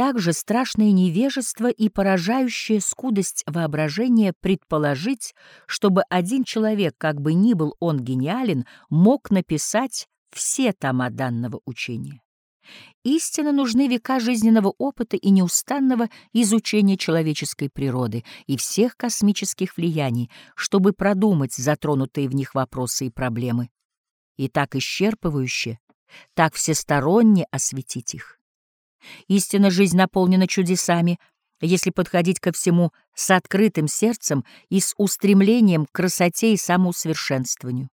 также страшное невежество и поражающая скудость воображения предположить, чтобы один человек, как бы ни был он гениален, мог написать все тома данного учения. Истинно нужны века жизненного опыта и неустанного изучения человеческой природы и всех космических влияний, чтобы продумать затронутые в них вопросы и проблемы, и так исчерпывающе, так всесторонне осветить их. Истинно жизнь наполнена чудесами, если подходить ко всему с открытым сердцем и с устремлением к красоте и самоусовершенствованию.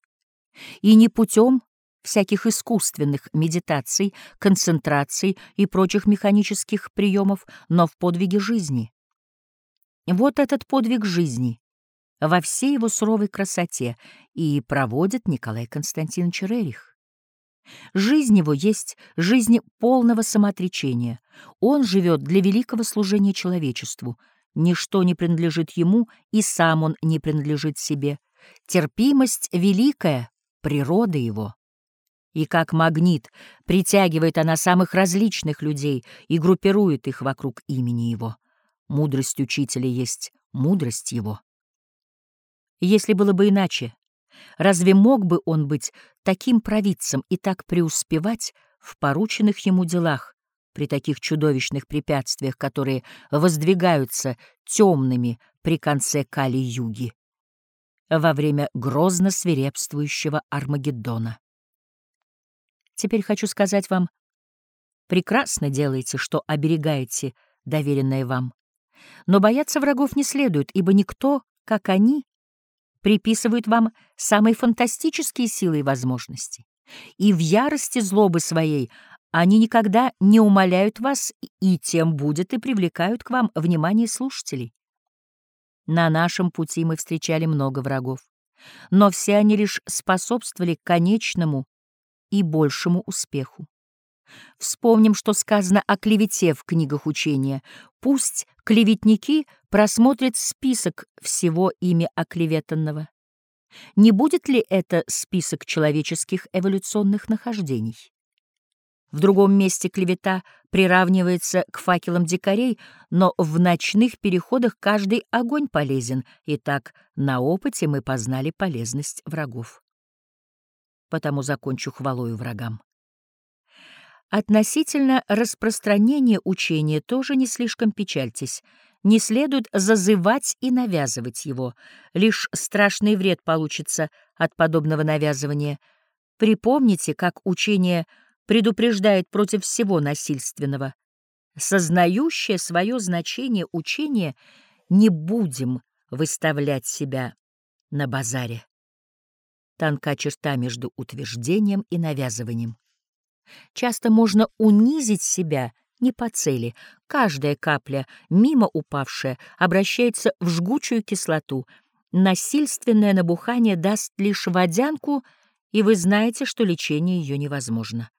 И не путем всяких искусственных медитаций, концентраций и прочих механических приемов, но в подвиге жизни. Вот этот подвиг жизни во всей его суровой красоте и проводит Николай Константинович Рерих. Жизнь его есть жизнь полного самоотречения. Он живет для великого служения человечеству. Ничто не принадлежит ему, и сам он не принадлежит себе. Терпимость великая — природа его. И как магнит притягивает она самых различных людей и группирует их вокруг имени его. Мудрость учителя есть мудрость его. Если было бы иначе, Разве мог бы он быть таким провидцем и так преуспевать в порученных ему делах при таких чудовищных препятствиях, которые воздвигаются темными при конце Кали-Юги во время грозно свирепствующего Армагеддона? Теперь хочу сказать вам, прекрасно делаете, что оберегаете доверенное вам. Но бояться врагов не следует, ибо никто, как они, приписывают вам самые фантастические силы и возможности. И в ярости злобы своей они никогда не умоляют вас, и тем будет и привлекают к вам внимание слушателей. На нашем пути мы встречали много врагов, но все они лишь способствовали конечному и большему успеху. Вспомним, что сказано о клевете в книгах учения. Пусть клеветники просмотрят список всего ими оклеветанного. Не будет ли это список человеческих эволюционных нахождений? В другом месте клевета приравнивается к факелам дикарей, но в ночных переходах каждый огонь полезен, и так на опыте мы познали полезность врагов. Потому закончу хвалою врагам. Относительно распространения учения тоже не слишком печальтесь. Не следует зазывать и навязывать его. Лишь страшный вред получится от подобного навязывания. Припомните, как учение предупреждает против всего насильственного. Сознающее свое значение учение не будем выставлять себя на базаре. Тонка черта между утверждением и навязыванием. Часто можно унизить себя не по цели. Каждая капля, мимо упавшая, обращается в жгучую кислоту. Насильственное набухание даст лишь водянку, и вы знаете, что лечение ее невозможно.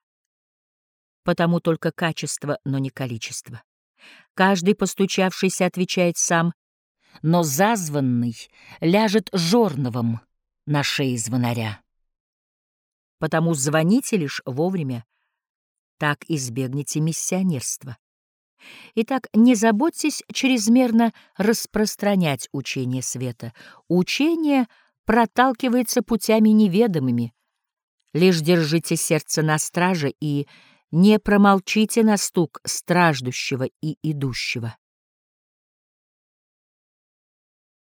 Потому только качество, но не количество. Каждый постучавшийся отвечает сам, но зазванный ляжет жорновым на шее звонаря. Потому звоните лишь вовремя, так избегнете миссионерства. Итак, не заботьтесь чрезмерно распространять учение света. Учение проталкивается путями неведомыми. Лишь держите сердце на страже и не промолчите на стук страждущего и идущего.